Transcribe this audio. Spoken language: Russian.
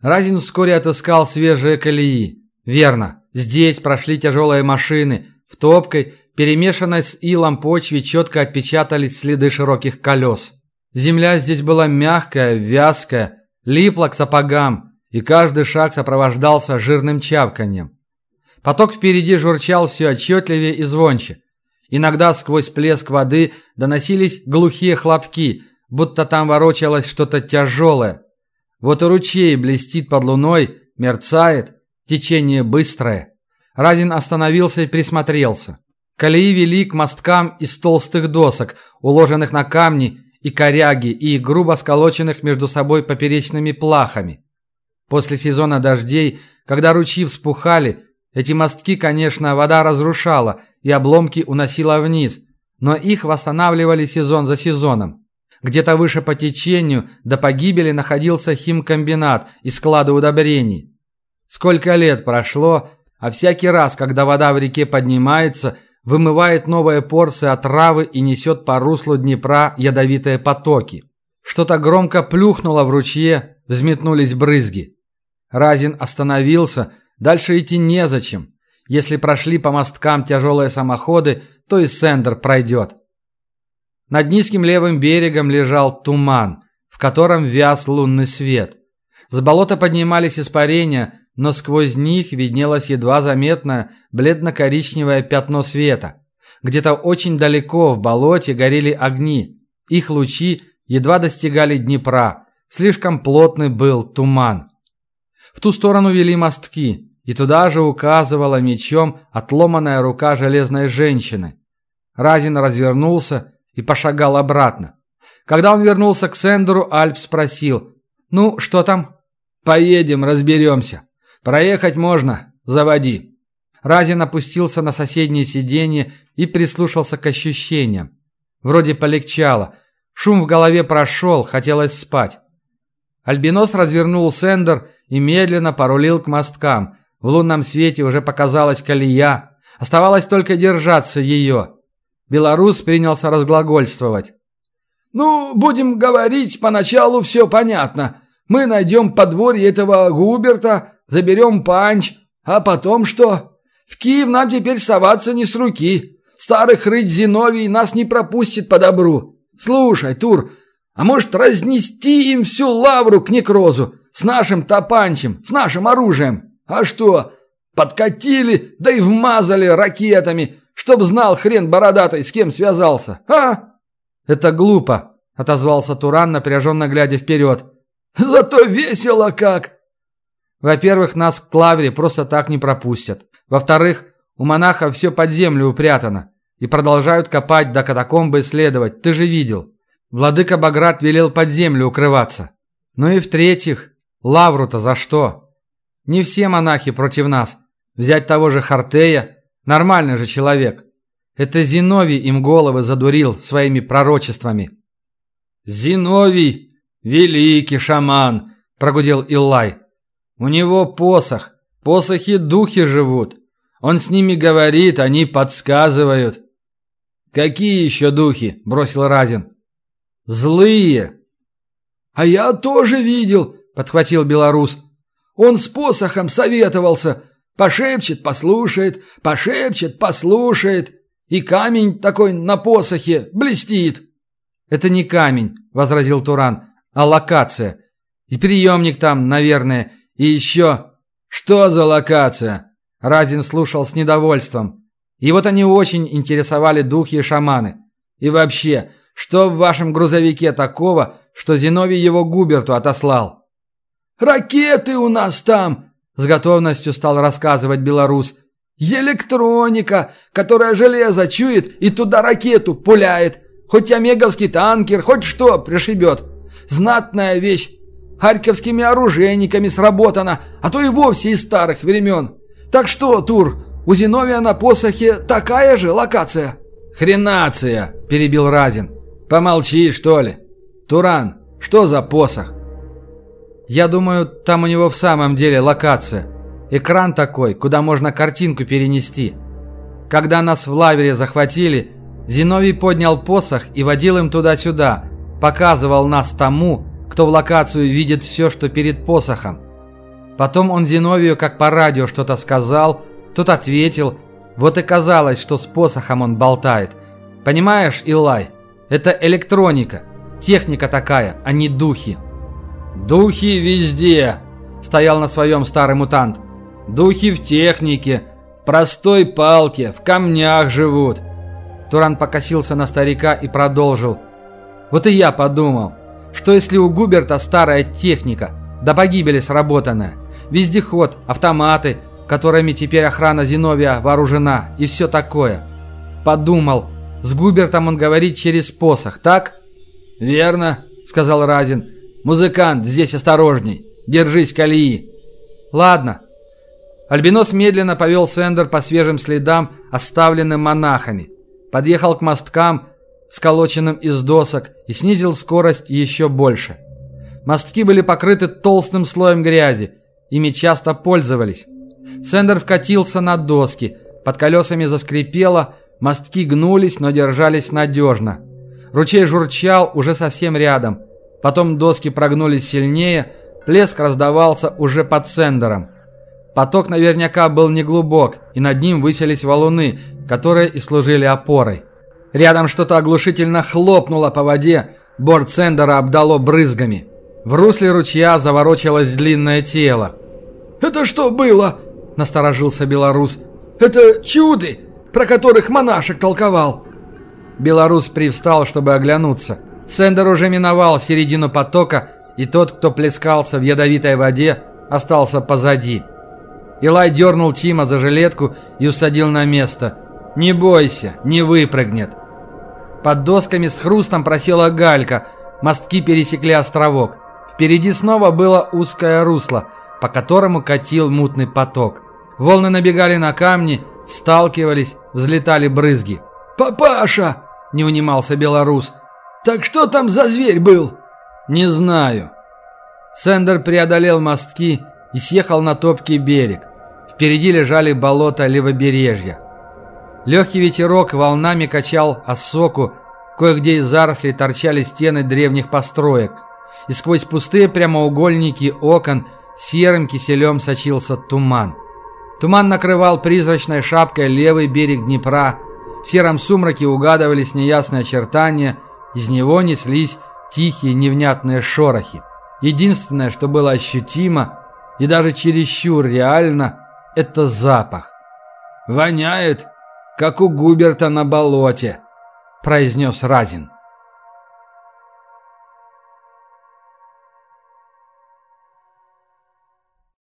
Разин вскоре отыскал свежие колеи. Верно, здесь прошли тяжелые машины. В топкой, перемешанной с илом почве, четко отпечатались следы широких колес. Земля здесь была мягкая, вязкая, липла к сапогам, и каждый шаг сопровождался жирным чавканьем. Поток впереди журчал все отчетливее и звонче. Иногда сквозь плеск воды доносились глухие хлопки, будто там ворочалось что-то тяжелое. Вот и ручей блестит под луной, мерцает, течение быстрое. Разин остановился и присмотрелся. Колеи вели к мосткам из толстых досок, уложенных на камни и коряги, и грубо сколоченных между собой поперечными плахами. После сезона дождей, когда ручьи вспухали, эти мостки, конечно, вода разрушала и обломки уносила вниз, но их восстанавливали сезон за сезоном. Где-то выше по течению до погибели находился химкомбинат и склады удобрений. Сколько лет прошло, а всякий раз, когда вода в реке поднимается, вымывает новые порции отравы и несет по руслу Днепра ядовитые потоки. Что-то громко плюхнуло в ручье, взметнулись брызги. Разин остановился, дальше идти незачем. Если прошли по мосткам тяжелые самоходы, то и Сендер пройдет. Над низким левым берегом лежал туман, в котором вяз лунный свет. С болота поднимались испарения, но сквозь них виднелось едва заметное бледно-коричневое пятно света. Где-то очень далеко в болоте горели огни. Их лучи едва достигали Днепра. Слишком плотный был туман. В ту сторону вели мостки, и туда же указывала мечом отломанная рука железной женщины. Разин развернулся и пошагал обратно. Когда он вернулся к Сендеру, Альп спросил, «Ну, что там?» «Поедем, разберемся. Проехать можно. Заводи». Разин опустился на соседнее сиденье и прислушался к ощущениям. Вроде полегчало. Шум в голове прошел, хотелось спать. Альбинос развернул Сендер и медленно порулил к мосткам. В лунном свете уже показалась колея. Оставалось только держаться ее. Белорус принялся разглагольствовать. «Ну, будем говорить, поначалу все понятно. Мы найдем подворье этого Губерта, заберем панч, а потом что? В Киев нам теперь соваться не с руки. Старый хрыч Зиновий нас не пропустит по-добру. Слушай, Тур, а может разнести им всю лавру к некрозу? С нашим топанчем, с нашим оружием? А что? Подкатили, да и вмазали ракетами, чтоб знал хрен бородатый, с кем связался. А? Это глупо, отозвался Туран, напряженно глядя вперед. Зато весело как. Во-первых, нас к Клавре просто так не пропустят. Во-вторых, у монахов все под землю упрятано. И продолжают копать до катакомбы исследовать. Ты же видел. Владыка Баграт велел под землю укрываться. Ну и в-третьих, Лавру-то за что? Не все монахи против нас. Взять того же Хартея, нормальный же человек. Это Зиновий им головы задурил своими пророчествами. «Зиновий, великий шаман!» – прогудел Иллай. «У него посох, посохи духи живут. Он с ними говорит, они подсказывают». «Какие еще духи?» – бросил Разин. «Злые!» «А я тоже видел подхватил белорус. Он с посохом советовался. Пошепчет, послушает, пошепчет, послушает. И камень такой на посохе блестит. Это не камень, возразил Туран, а локация. И приемник там, наверное, и еще... Что за локация? Разин слушал с недовольством. И вот они очень интересовали духи и шаманы. И вообще, что в вашем грузовике такого, что Зиновий его Губерту отослал? Ракеты у нас там!» С готовностью стал рассказывать белорус. «Электроника, которая железо чует и туда ракету пуляет. Хоть омеговский танкер, хоть что пришибет. Знатная вещь. Харьковскими оружейниками сработана, а то и вовсе из старых времен. Так что, Тур, у Зиновия на посохе такая же локация?» «Хренация!» – перебил Разин. «Помолчи, что ли. Туран, что за посох?» Я думаю, там у него в самом деле локация. Экран такой, куда можно картинку перенести. Когда нас в лавере захватили, Зиновий поднял посох и водил им туда-сюда, показывал нас тому, кто в локацию видит все, что перед посохом. Потом он Зиновию как по радио что-то сказал, тот ответил. Вот и казалось, что с посохом он болтает. Понимаешь, Илай, это электроника, техника такая, а не духи. «Духи везде!» – стоял на своем старый мутант. «Духи в технике, в простой палке, в камнях живут». Туран покосился на старика и продолжил. «Вот и я подумал, что если у Губерта старая техника, до погибели сработанная, вездеход, автоматы, которыми теперь охрана Зиновия вооружена и все такое. Подумал, с Губертом он говорит через посох, так?» «Верно», — сказал Разин. «Музыкант, здесь осторожней. Держись колеи». «Ладно». Альбинос медленно повел Сендер по свежим следам, оставленным монахами. Подъехал к мосткам, сколоченным из досок, и снизил скорость еще больше. Мостки были покрыты толстым слоем грязи, ими часто пользовались. Сендер вкатился на доски, под колесами заскрипело, мостки гнулись, но держались надежно. Ручей журчал уже совсем рядом. Потом доски прогнулись сильнее, плеск раздавался уже под сендером. Поток наверняка был неглубок, и над ним высились валуны, которые и служили опорой. Рядом что-то оглушительно хлопнуло по воде, борт сендера обдало брызгами. В русле ручья заворочилось длинное тело. «Это что было?» – насторожился белорус. «Это чуды, про которых монашек толковал». Белорус привстал, чтобы оглянуться. Сендер уже миновал середину потока, и тот, кто плескался в ядовитой воде, остался позади. Илай дернул Тима за жилетку и усадил на место. «Не бойся, не выпрыгнет». Под досками с хрустом просела галька, мостки пересекли островок. Впереди снова было узкое русло, по которому катил мутный поток. Волны набегали на камни, сталкивались, взлетали брызги. «Папаша!» – не унимался белорус – «Так что там за зверь был?» «Не знаю». Сендер преодолел мостки и съехал на топкий берег. Впереди лежали болота левобережья. Легкий ветерок волнами качал осоку, кое-где из зарослей торчали стены древних построек, и сквозь пустые прямоугольники окон серым киселем сочился туман. Туман накрывал призрачной шапкой левый берег Днепра, в сером сумраке угадывались неясные очертания – из него неслись тихие невнятные шорохи. Единственное, что было ощутимо и даже чересчур реально, это запах. «Воняет, как у Губерта на болоте», – произнес Разин.